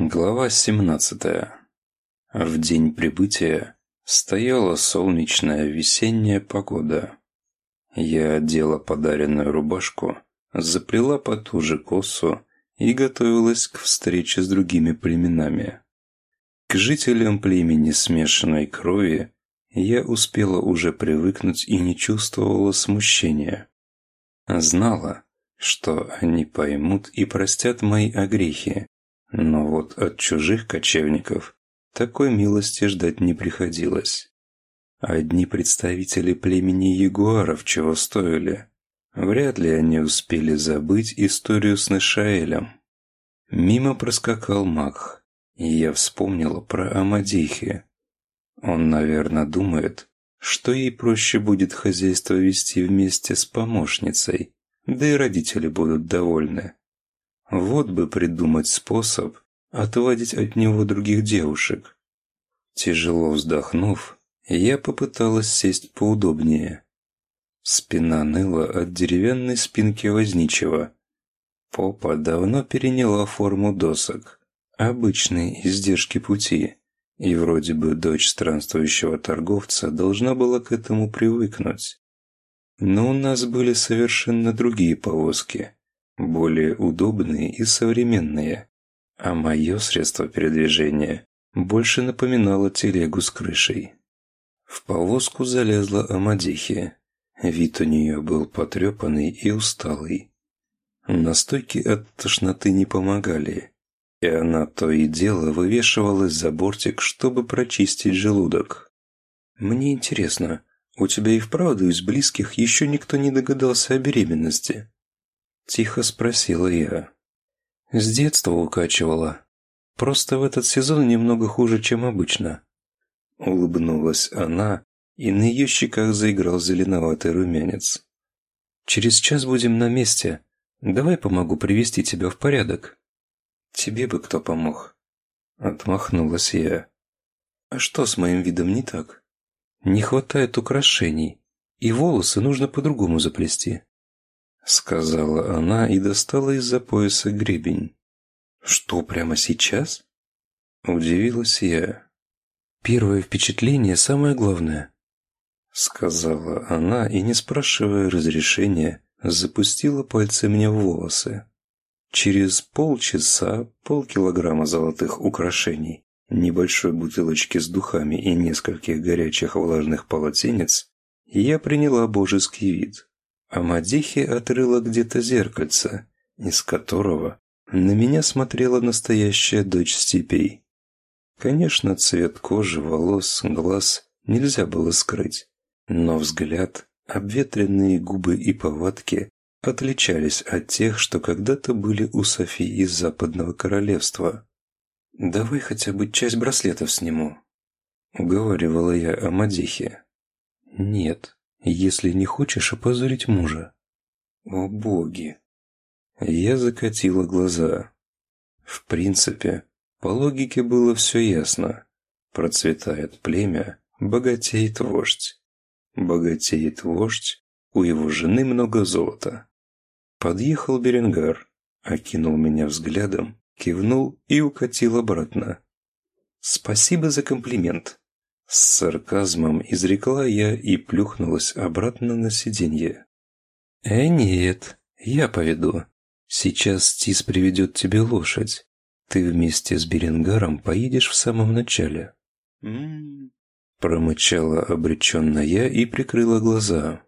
Глава 17. В день прибытия стояла солнечная весенняя погода. Я одела подаренную рубашку, заплела потуже косу и готовилась к встрече с другими племенами. К жителям племени смешанной крови я успела уже привыкнуть и не чувствовала смущения. Знала, что они поймут и простят мои огрехи, но вот от чужих кочевников такой милости ждать не приходилось. Одни представители племени ягуаров чего стоили. Вряд ли они успели забыть историю с Нешаэлем. Мимо проскакал маг, и я вспомнила про Амадихи. Он, наверное, думает, что ей проще будет хозяйство вести вместе с помощницей, да и родители будут довольны. Вот бы придумать способ отводить от него других девушек. Тяжело вздохнув, я попыталась сесть поудобнее. Спина ныла от деревянной спинки возничего. Попа давно переняла форму досок. Обычные издержки пути. И вроде бы дочь странствующего торговца должна была к этому привыкнуть. Но у нас были совершенно другие повозки более удобные и современные, а мое средство передвижения больше напоминало телегу с крышей. В повозку залезла Амадихи. Вид у нее был потрепанный и усталый. Настойки от тошноты не помогали, и она то и дело вывешивалась за бортик, чтобы прочистить желудок. «Мне интересно, у тебя и вправду из близких еще никто не догадался о беременности?» Тихо спросила я. С детства укачивала. Просто в этот сезон немного хуже, чем обычно. Улыбнулась она, и на ее щеках заиграл зеленоватый румянец. «Через час будем на месте. Давай помогу привести тебя в порядок». «Тебе бы кто помог?» Отмахнулась я. «А что с моим видом не так?» «Не хватает украшений, и волосы нужно по-другому заплести». Сказала она и достала из-за пояса гребень. «Что, прямо сейчас?» Удивилась я. «Первое впечатление самое главное», — сказала она и, не спрашивая разрешения, запустила пальцы мне в волосы. Через полчаса полкилограмма золотых украшений, небольшой бутылочки с духами и нескольких горячих влажных полотенец я приняла божеский вид. А Мадихи отрыла где-то зеркальце, из которого на меня смотрела настоящая дочь степей. Конечно, цвет кожи, волос, глаз нельзя было скрыть, но взгляд, обветренные губы и повадки отличались от тех, что когда-то были у Софии из Западного Королевства. «Давай хотя бы часть браслетов сниму», — уговаривала я о Мадихе. «Нет», если не хочешь опозорить мужа». «О боги!» Я закатила глаза. В принципе, по логике было все ясно. Процветает племя, богатеет вождь. Богатеет вождь, у его жены много золота. Подъехал Беренгар, окинул меня взглядом, кивнул и укатил обратно. «Спасибо за комплимент», с сарказмом изрекла я и плюхнулась обратно на сиденье. «Э, нет, я поведу. Сейчас Тис приведет тебе лошадь. Ты вместе с Беренгаром поедешь в самом начале». «М-м-м», промычала обреченно я и прикрыла глаза.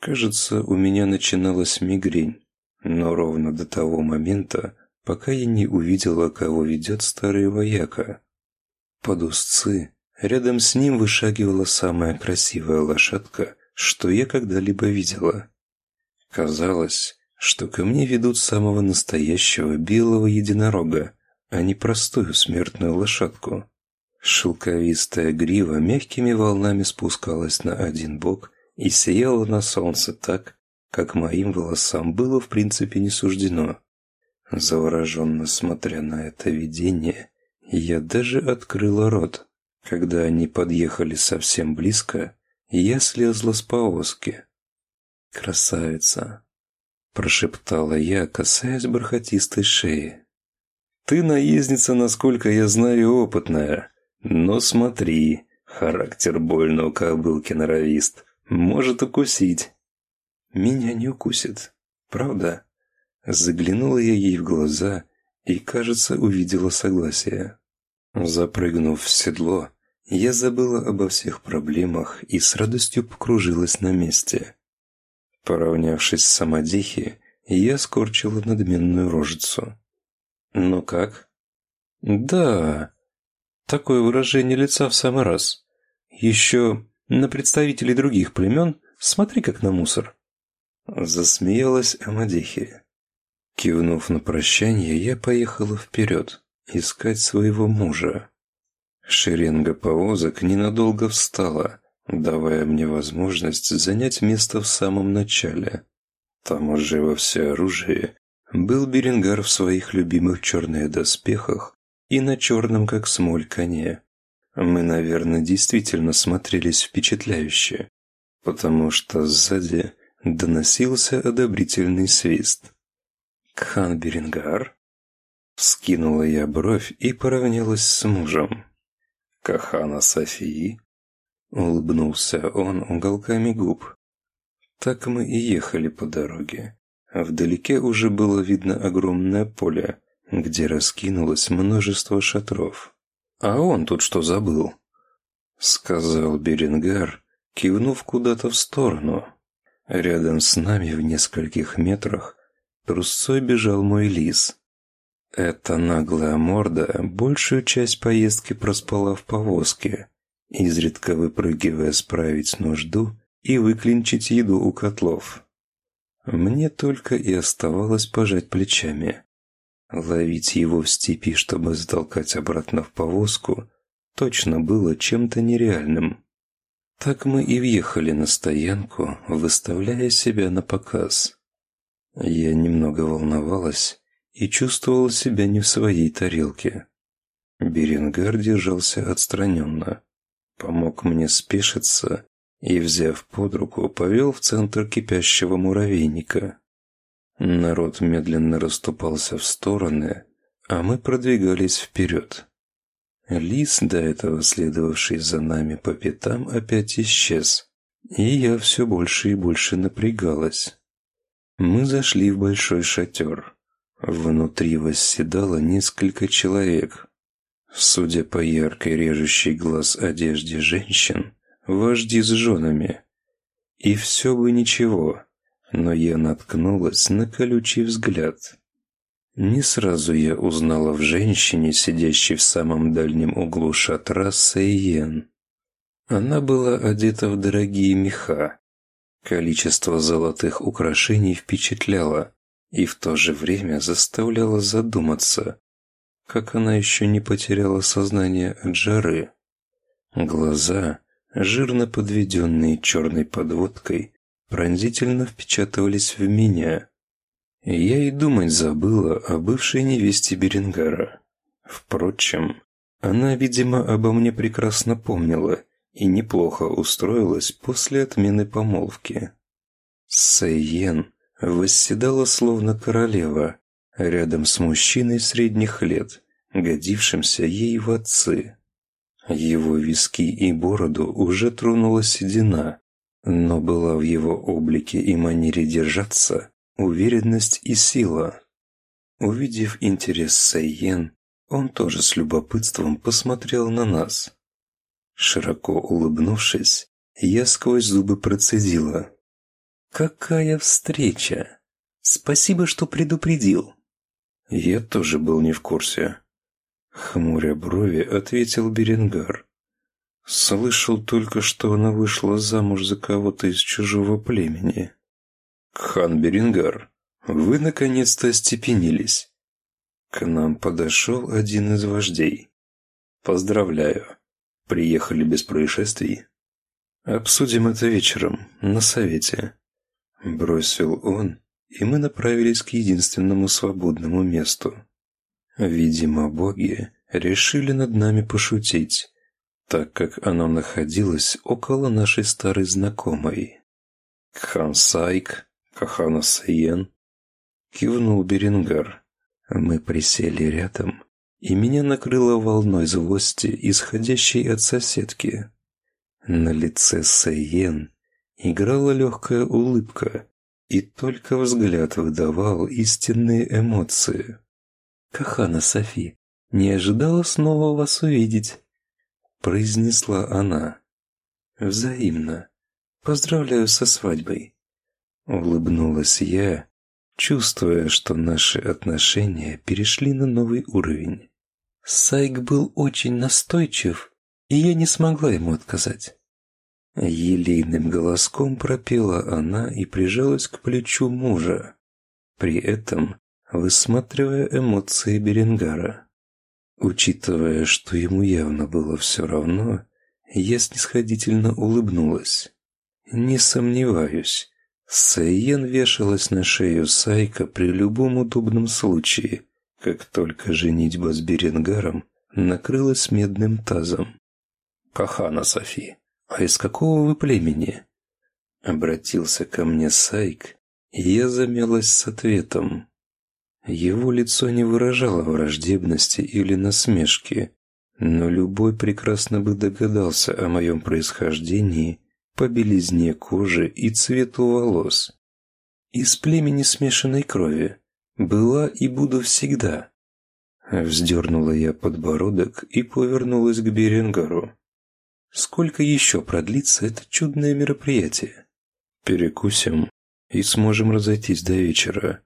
Кажется, у меня начиналась мигрень, но ровно до того момента, пока я не увидела, кого ведет старый вояка. Под узцы Рядом с ним вышагивала самая красивая лошадка, что я когда-либо видела. Казалось, что ко мне ведут самого настоящего белого единорога, а не простую смертную лошадку. Шелковистая грива мягкими волнами спускалась на один бок и сияла на солнце так, как моим волосам было в принципе не суждено. Завороженно смотря на это видение, я даже открыла рот. Когда они подъехали совсем близко, я слезла с повозки. «Красавица!» – прошептала я, касаясь бархатистой шеи. Ты наездница, насколько я знаю, опытная. Но смотри, характер больного кобылки норовист. Может укусить. Меня не укусит. Правда? Заглянула я ей в глаза и, кажется, увидела согласие. Запрыгнув в седло, я забыла обо всех проблемах и с радостью покружилась на месте. Поравнявшись с самодехи, я скорчила надменную рожицу. «Ну как?» «Да...» Такое выражение лица в самый раз. Еще на представителей других племен смотри как на мусор. Засмеялась Амадихи. Кивнув на прощание, я поехала вперед, искать своего мужа. Шеренга повозок ненадолго встала, давая мне возможность занять место в самом начале. Там уже во всеоружии был Беренгар в своих любимых черных доспехах и на черном, как смоль, коне. Мы, наверное, действительно смотрелись впечатляюще, потому что сзади доносился одобрительный свист. «Кхан Беренгар?» Скинула я бровь и поравнялась с мужем. «Кахана Софии?» Улыбнулся он уголками губ. Так мы и ехали по дороге. А вдалеке уже было видно огромное поле, где раскинулось множество шатров. «А он тут что забыл?» Сказал Беренгар, кивнув куда-то в сторону. Рядом с нами в нескольких метрах трусцой бежал мой лис. Эта наглая морда большую часть поездки проспала в повозке, изредка выпрыгивая справить нужду и выклинчить еду у котлов. Мне только и оставалось пожать плечами. Ловить его в степи, чтобы затолкать обратно в повозку, точно было чем-то нереальным. Так мы и въехали на стоянку, выставляя себя на показ. Я немного волновалась и чувствовала себя не в своей тарелке. Беренгар держался отстраненно, помог мне спешиться и, взяв под руку, повел в центр кипящего муравейника. Народ медленно расступался в стороны, а мы продвигались вперед. Лис, до этого следовавший за нами по пятам, опять исчез, и я все больше и больше напрягалась. Мы зашли в большой шатер. Внутри восседало несколько человек. Судя по яркой режущей глаз одежде женщин, вожди с женами. И все бы ничего, но я наткнулась на колючий взгляд. Не сразу я узнала в женщине, сидящей в самом дальнем углу шатра Сейен. Она была одета в дорогие меха. Количество золотых украшений впечатляло и в то же время заставляло задуматься, как она еще не потеряла сознание от жары. Глаза, жирно подведенные черной подводкой, пронзительно впечатывались в меня – я и думать забыла о бывшей невесте Берингара. Впрочем, она, видимо, обо мне прекрасно помнила и неплохо устроилась после отмены помолвки. Сейен восседала словно королева, рядом с мужчиной средних лет, годившимся ей в отцы. Его виски и бороду уже тронула седина, но была в его облике и манере держаться уверенность и сила. Увидев интерес Сайен, он тоже с любопытством посмотрел на нас. Широко улыбнувшись, я сквозь зубы процедила. «Какая встреча! Спасибо, что предупредил!» Я тоже был не в курсе. Хмуря брови, ответил Беренгар. Слышал только, что она вышла замуж за кого-то из чужого племени. «Хан Берингар, вы наконец-то остепенились!» К нам подошел один из вождей. «Поздравляю, приехали без происшествий?» «Обсудим это вечером, на совете», — бросил он, и мы направились к единственному свободному месту. Видимо, боги решили над нами пошутить, так как оно находилось около нашей старой знакомой. Хан Сайк Кахана Саен, кивнул Берингар. Мы присели рядом, и меня накрыло волной злости, исходящей от соседки. На лице Сайен играла легкая улыбка, и только взгляд выдавал истинные эмоции. «Кахана Софи, не ожидала снова вас увидеть», — произнесла она. «Взаимно. Поздравляю со свадьбой». Улыбнулась я, чувствуя, что наши отношения перешли на новый уровень. Сайк был очень настойчив, и я не смогла ему отказать. Елейным голоском пропела она и прижалась к плечу мужа, при этом высматривая эмоции Беренгара. Учитывая, что ему явно было все равно, я снисходительно улыбнулась. Не сомневаюсь, Сайен вешалась на шею Сайка при любом удобном случае, как только женитьба с Беренгаром накрылась медным тазом. «Кахана Софи, а из какого вы племени?» Обратился ко мне Сайк, и я замялась с ответом. Его лицо не выражало враждебности или насмешки, но любой прекрасно бы догадался о моем происхождении по белизне кожи и цвету волос. Из племени смешанной крови. Была и буду всегда. Вздернула я подбородок и повернулась к Беренгару. Сколько еще продлится это чудное мероприятие? Перекусим и сможем разойтись до вечера.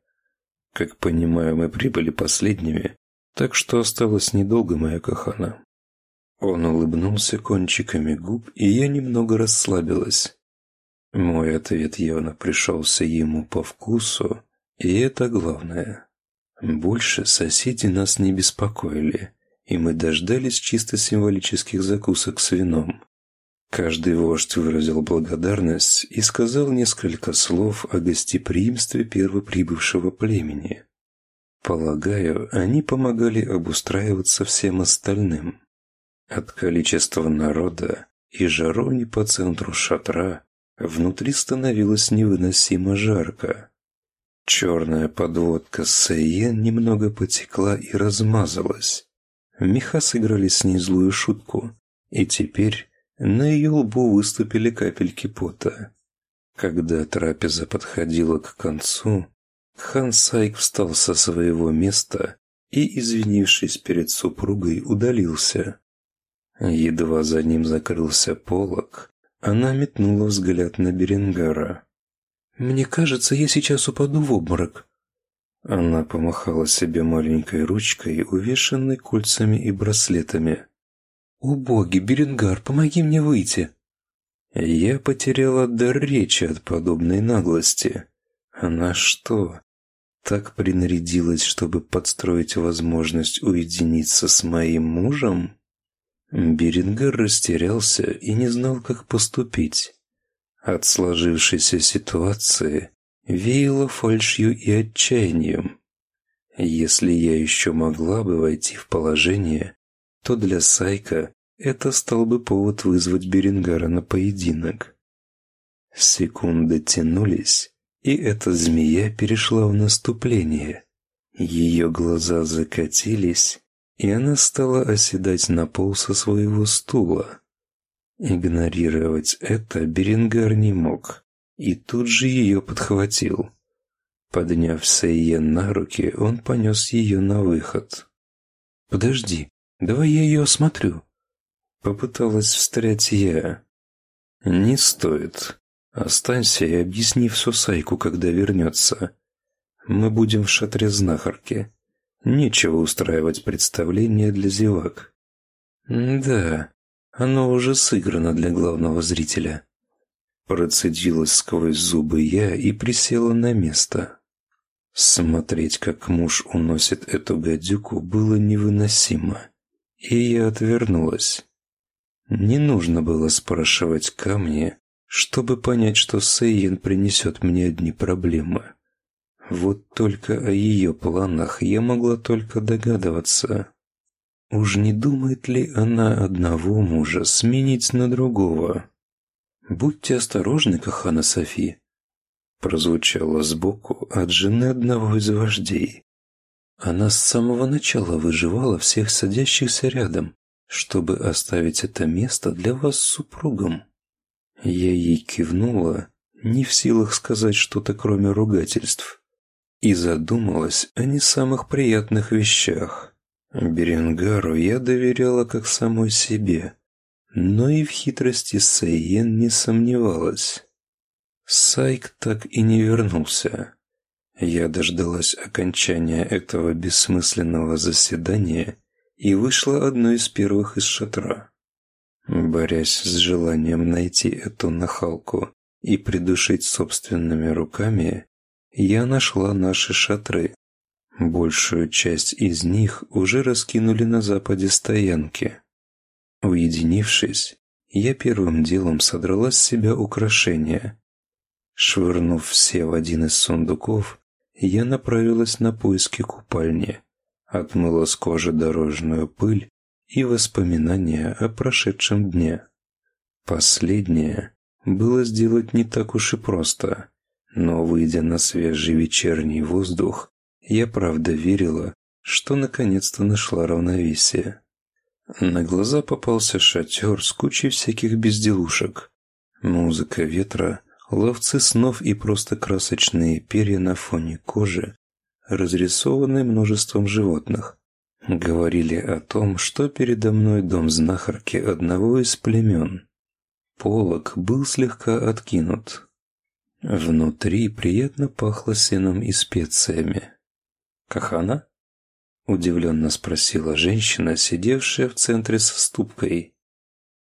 Как понимаю, мы прибыли последними, так что осталось недолго, моя кахана. Он улыбнулся кончиками губ, и я немного расслабилась. Мой ответ явно пришелся ему по вкусу, и это главное. Больше соседи нас не беспокоили, и мы дождались чисто символических закусок с вином. Каждый вождь выразил благодарность и сказал несколько слов о гостеприимстве первоприбывшего племени. Полагаю, они помогали обустраиваться всем остальным. От количества народа и жаровни по центру шатра внутри становилось невыносимо жарко. Черная подводка Сейен немного потекла и размазалась. Меха сыграли с ней злую шутку, и теперь на ее лбу выступили капельки пота. Когда трапеза подходила к концу, хан Сайк встал со своего места и, извинившись перед супругой, удалился. Едва за ним закрылся полог, она метнула взгляд на Беренгара. «Мне кажется, я сейчас упаду в обморок». Она помахала себе маленькой ручкой, увешанной кольцами и браслетами. «О боги, Беренгар, помоги мне выйти!» Я потеряла дар речи от подобной наглости. Она что, так принарядилась, чтобы подстроить возможность уединиться с моим мужем? Беренгар растерялся и не знал, как поступить. От сложившейся ситуации веяло фальшью и отчаянием. Если я еще могла бы войти в положение, то для Сайка это стал бы повод вызвать Берингара на поединок. Секунды тянулись, и эта змея перешла в наступление. Ее глаза закатились, и она стала оседать на пол со своего стула. Игнорировать это Берингар не мог, и тут же ее подхватил. Подняв Сейен на руки, он понес ее на выход. «Подожди, Давай я ее осмотрю. Попыталась встрять я. Не стоит. Останься и объясни все Сайку, когда вернется. Мы будем в шатре знахарки. Нечего устраивать представление для зевак. Да, оно уже сыграно для главного зрителя. Процедилась сквозь зубы я и присела на место. Смотреть, как муж уносит эту гадюку, было невыносимо и я отвернулась. Не нужно было спрашивать камни, чтобы понять, что Сейен принесет мне одни проблемы. Вот только о ее планах я могла только догадываться. Уж не думает ли она одного мужа сменить на другого? «Будьте осторожны, Кахана Софи», прозвучало сбоку от жены одного из вождей. Она с самого начала выживала всех садящихся рядом, чтобы оставить это место для вас с супругом. Я ей кивнула, не в силах сказать что-то кроме ругательств, и задумалась о не самых приятных вещах. Беренгару я доверяла как самой себе, но и в хитрости Сейен не сомневалась. Сайк так и не вернулся. Я дождалась окончания этого бессмысленного заседания и вышла одной из первых из шатра. Борясь с желанием найти эту нахалку и придушить собственными руками, я нашла наши шатры. Большую часть из них уже раскинули на западе стоянки. Уединившись, я первым делом содрала с себя украшения. Швырнув все в один из сундуков, я направилась на поиски купальни, отмыла с кожи дорожную пыль и воспоминания о прошедшем дне. Последнее было сделать не так уж и просто, но, выйдя на свежий вечерний воздух, я правда верила, что наконец-то нашла равновесие. На глаза попался шатер с кучей всяких безделушек. Музыка ветра, ловцы снов и просто красочные перья на фоне кожи, разрисованные множеством животных. Говорили о том, что передо мной дом знахарки одного из племен. Полок был слегка откинут. Внутри приятно пахло сеном и специями. «Кахана?» Удивленно спросила женщина, сидевшая в центре со ступкой.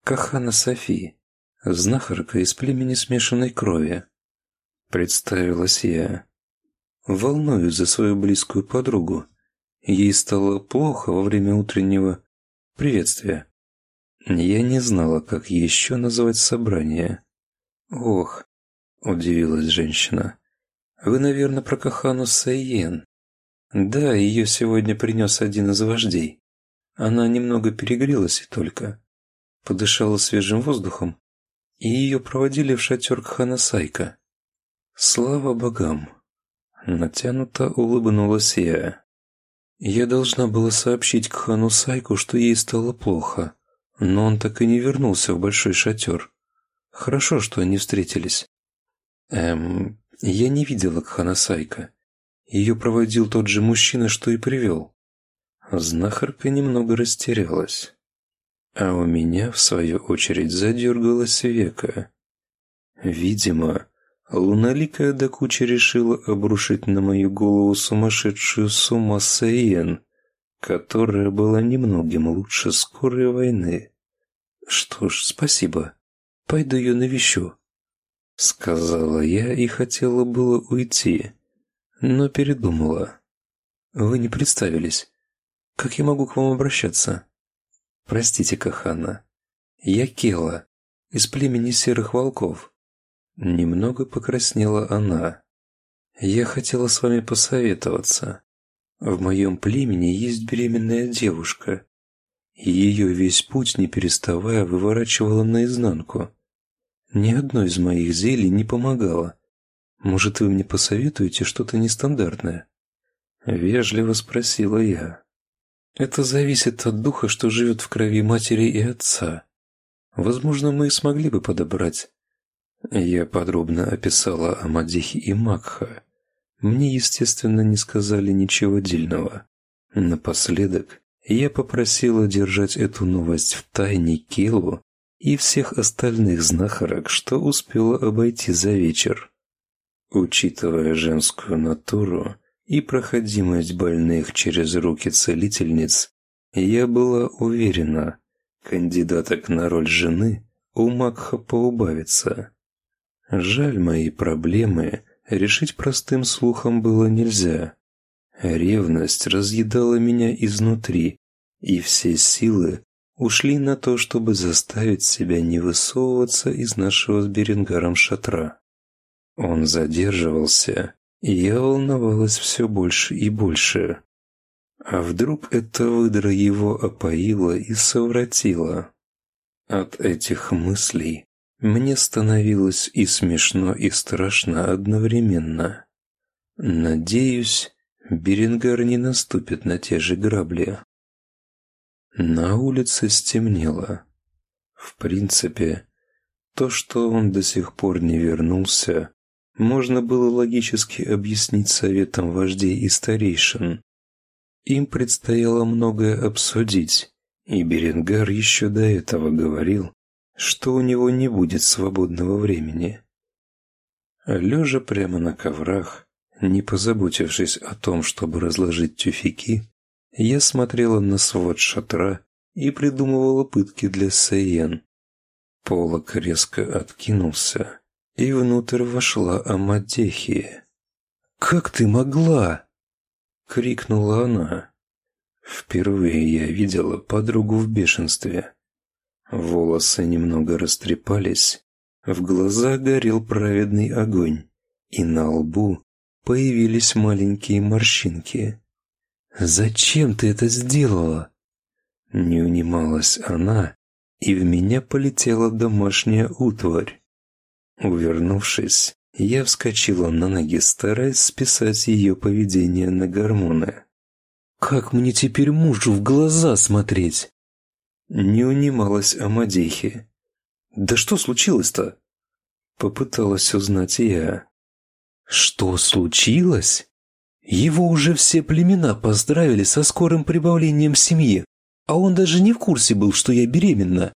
Кахана Софи, знахарка из племени смешанной крови. Представилась я. Волнуюсь за свою близкую подругу. Ей стало плохо во время утреннего приветствия. Я не знала, как еще назвать собрание. «Ох», — удивилась женщина, — «вы, наверное, про Кахану Сайен». Да, ее сегодня принес один из вождей. Она немного перегрелась и только. Подышала свежим воздухом, и ее проводили в шатер Кханасайка. Слава богам! Натянуто улыбнулась я. Я должна была сообщить Кхану Сайку, что ей стало плохо, но он так и не вернулся в большой шатер. Хорошо, что они встретились. Эм, я не видела Кхана Сайка. Ее проводил тот же мужчина, что и привел. Знахарка немного растерялась. А у меня, в свою очередь, задергалась века. Видимо, луналикая до кучи решила обрушить на мою голову сумасшедшую сумму Саен, которая была немногим лучше скорой войны. Что ж, спасибо. Пойду ее навещу. Сказала я и хотела было уйти но передумала. Вы не представились. Как я могу к вам обращаться? Простите, Кахана. Я Кела, из племени серых волков. Немного покраснела она. Я хотела с вами посоветоваться. В моем племени есть беременная девушка. Ее весь путь, не переставая, выворачивала наизнанку. Ни одно из моих зелий не помогало. Может, вы мне посоветуете что-то нестандартное?» Вежливо спросила я. «Это зависит от духа, что живет в крови матери и отца. Возможно, мы смогли бы подобрать». Я подробно описала Амадихи и Макха. Мне, естественно, не сказали ничего дельного. Напоследок я попросила держать эту новость в тайне Келу и всех остальных знахарок, что успела обойти за вечер. Учитывая женскую натуру и проходимость больных через руки целительниц, я была уверена, кандидаток на роль жены у Макха поубавится. Жаль, мои проблемы решить простым слухом было нельзя. Ревность разъедала меня изнутри, и все силы ушли на то, чтобы заставить себя не высовываться из нашего с Берингаром шатра. Он задерживался, и я волновалась все больше и больше. А вдруг эта выдра его опоила и совратила? От этих мыслей мне становилось и смешно, и страшно одновременно. Надеюсь, Беренгар не наступит на те же грабли. На улице стемнело. В принципе, то, что он до сих пор не вернулся, можно было логически объяснить советом вождей и старейшин. Им предстояло многое обсудить, и Беренгар еще до этого говорил, что у него не будет свободного времени. Лежа прямо на коврах, не позаботившись о том, чтобы разложить тюфяки, я смотрела на свод шатра и придумывала пытки для Сейен. Полок резко откинулся, и внутрь вошла Амадехия. «Как ты могла?» — крикнула она. Впервые я видела подругу в бешенстве. Волосы немного растрепались, в глазах горел праведный огонь, и на лбу появились маленькие морщинки. «Зачем ты это сделала?» Не унималась она, и в меня полетела домашняя утварь. Увернувшись, я вскочила на ноги, стараясь списать ее поведение на гормоны. «Как мне теперь мужу в глаза смотреть?» Не унималась Амадихи. «Да что случилось-то?» Попыталась узнать я. «Что случилось?» Его уже все племена поздравили со скорым прибавлением семьи, а он даже не в курсе был, что я беременна.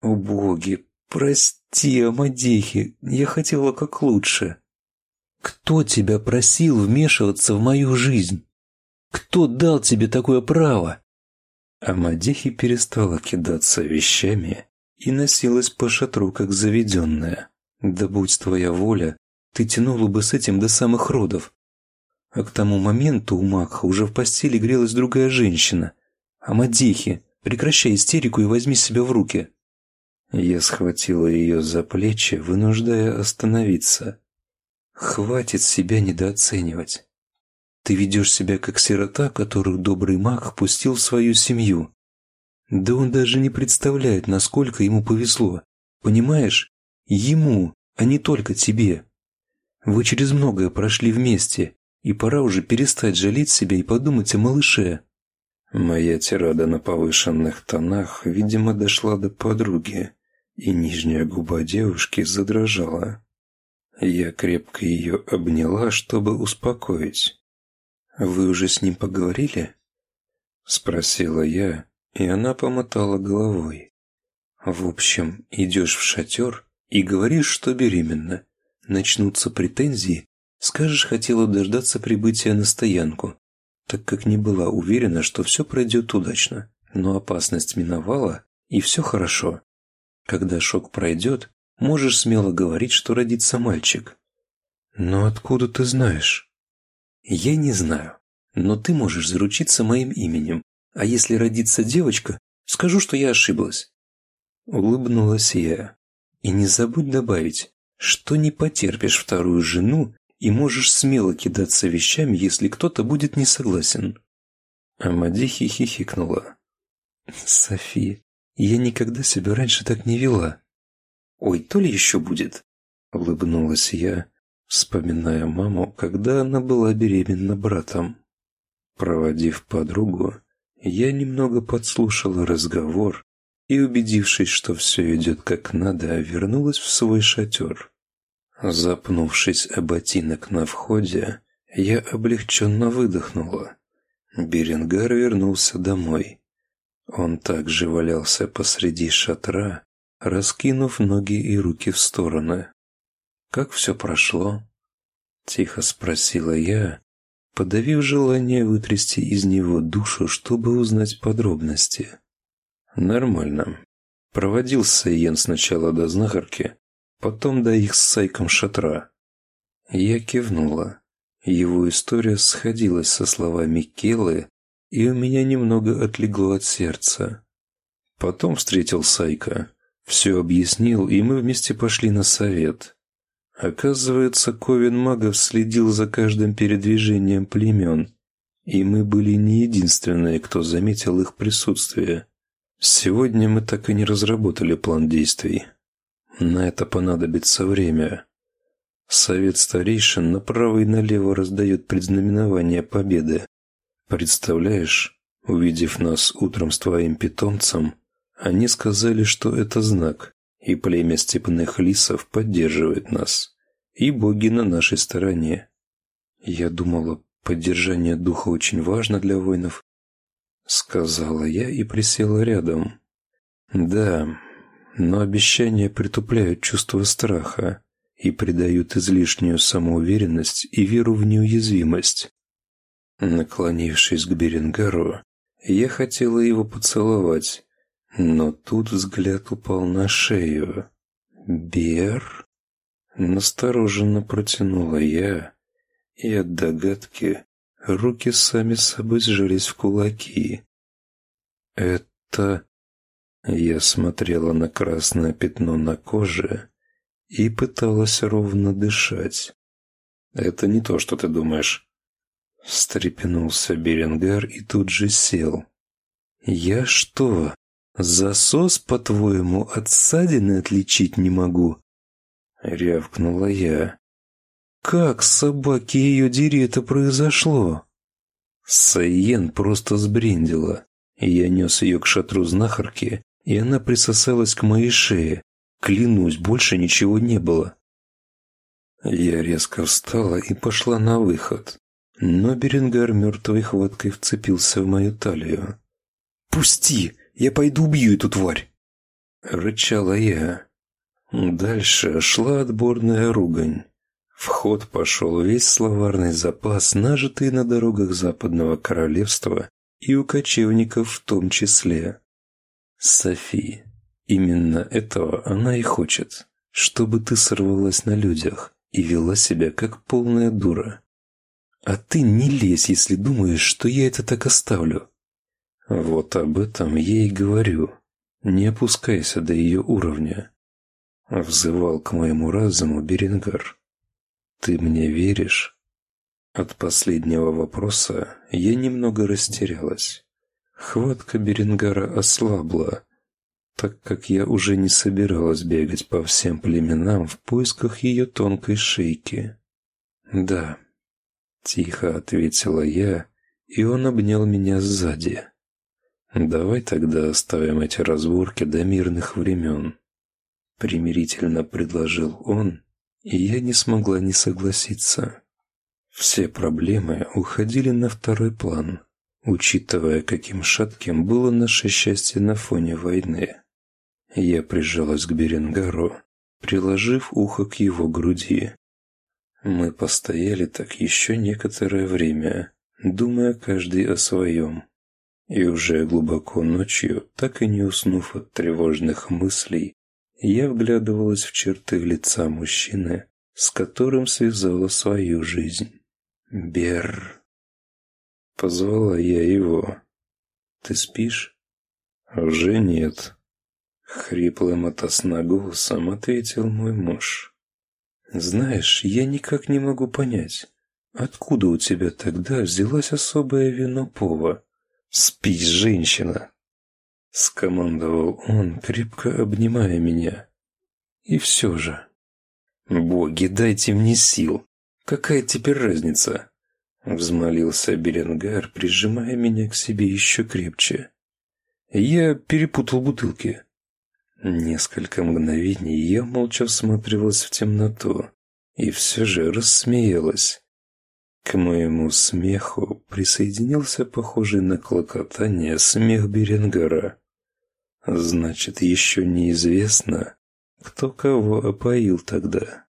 О боги, прости, Амадехи, я хотела как лучше. Кто тебя просил вмешиваться в мою жизнь? Кто дал тебе такое право? Амадехи перестала кидаться вещами и носилась по шатру, как заведенная. Да будь твоя воля, ты тянула бы с этим до самых родов. А к тому моменту у Макха уже в постели грелась другая женщина. Амадихи, прекращай истерику и возьми себя в руки. Я схватила ее за плечи, вынуждая остановиться. Хватит себя недооценивать. Ты ведешь себя как сирота, которую добрый маг пустил в свою семью. Да он даже не представляет, насколько ему повезло. Понимаешь? Ему, а не только тебе. Вы через многое прошли вместе, и пора уже перестать жалеть себя и подумать о малыше. Моя тирада на повышенных тонах, видимо, дошла до подруги, и нижняя губа девушки задрожала. Я крепко ее обняла, чтобы успокоить. «Вы уже с ним поговорили?» Спросила я, и она помотала головой. «В общем, идешь в шатер и говоришь, что беременна. Начнутся претензии, Скажешь, хотела дождаться прибытия на стоянку, так как не была уверена, что все пройдет удачно. Но опасность миновала, и все хорошо. Когда шок пройдет, можешь смело говорить, что родится мальчик. Но откуда ты знаешь? Я не знаю, но ты можешь заручиться моим именем. А если родится девочка, скажу, что я ошиблась. Улыбнулась я. И не забудь добавить, что не потерпишь вторую жену и можешь смело кидаться вещами, если кто-то будет не согласен». Амадихи хихикнула. «Софи, я никогда себя раньше так не вела». «Ой, то ли еще будет?» Улыбнулась я, вспоминая маму, когда она была беременна братом. Проводив подругу, я немного подслушала разговор и, убедившись, что все идет как надо, вернулась в свой шатер. Запнувшись о ботинок на входе, я облегченно выдохнула. Беренгар вернулся домой. Он также валялся посреди шатра, раскинув ноги и руки в стороны. «Как все прошло?» — тихо спросила я, подавив желание вытрясти из него душу, чтобы узнать подробности. «Нормально. Проводил Сайен сначала до знахарки, потом до их с Сайком шатра. Я кивнула. Его история сходилась со словами Келы, и у меня немного отлегло от сердца. Потом встретил Сайка, все объяснил, и мы вместе пошли на совет. Оказывается, Ковен Магов следил за каждым передвижением племен, и мы были не единственные, кто заметил их присутствие. Сегодня мы так и не разработали план действий. На это понадобится время. Совет старейшин направо и налево раздает предзнаменование победы. Представляешь, увидев нас утром с твоим питомцем, они сказали, что это знак, и племя степных лисов поддерживает нас, и боги на нашей стороне. Я думала, поддержание духа очень важно для воинов, сказала я и присела рядом. Да, но обещания притупляют чувство страха и придают излишнюю самоуверенность и веру в неуязвимость. Наклонившись к Беренгару, я хотела его поцеловать, но тут взгляд упал на шею. «Бер?» Настороженно протянула я, и от догадки руки сами собой сжались в кулаки. «Это...» Я смотрела на красное пятно на коже и пыталась ровно дышать. «Это не то, что ты думаешь». Встрепенулся Беренгар и тут же сел. «Я что, засос, по-твоему, от ссадины отличить не могу?» Рявкнула я. «Как, собаки ее дери, это произошло?» Сайен просто сбрендила. Я нес ее к шатру знахарки, и она присосалась к моей шее. Клянусь, больше ничего не было. Я резко встала и пошла на выход, но Беренгар мертвой хваткой вцепился в мою талию. «Пусти! Я пойду убью эту тварь!» Рычала я. Дальше шла отборная ругань. В ход пошел весь словарный запас, нажитый на дорогах Западного Королевства и у кочевников в том числе. Софи. Именно этого она и хочет, чтобы ты сорвалась на людях и вела себя как полная дура. А ты не лезь, если думаешь, что я это так оставлю. Вот об этом я и говорю. Не опускайся до ее уровня. Взывал к моему разуму Беренгар. Ты мне веришь? От последнего вопроса я немного растерялась. Хватка Беренгара ослабла, так как я уже не собиралась бегать по всем племенам в поисках ее тонкой шейки. «Да», — тихо ответила я, и он обнял меня сзади. «Давай тогда оставим эти разборки до мирных времен», — примирительно предложил он, и я не смогла не согласиться. Все проблемы уходили на второй план учитывая, каким шатким было наше счастье на фоне войны. Я прижалась к Беренгару, приложив ухо к его груди. Мы постояли так еще некоторое время, думая каждый о своем. И уже глубоко ночью, так и не уснув от тревожных мыслей, я вглядывалась в черты лица мужчины, с которым связала свою жизнь. Бер. Позвала я его. «Ты спишь?» «Уже нет». Хриплым от голосом ответил мой муж. «Знаешь, я никак не могу понять, откуда у тебя тогда взялась особая вино пова?» «Спись, женщина!» Скомандовал он, крепко обнимая меня. «И все же...» «Боги, дайте мне сил! Какая теперь разница?» Взмолился Беренгар, прижимая меня к себе еще крепче. Я перепутал бутылки. Несколько мгновений я молча всматривалась в темноту и все же рассмеялась. К моему смеху присоединился похожий на клокотание смех Беренгара. Значит, еще неизвестно, кто кого опоил тогда.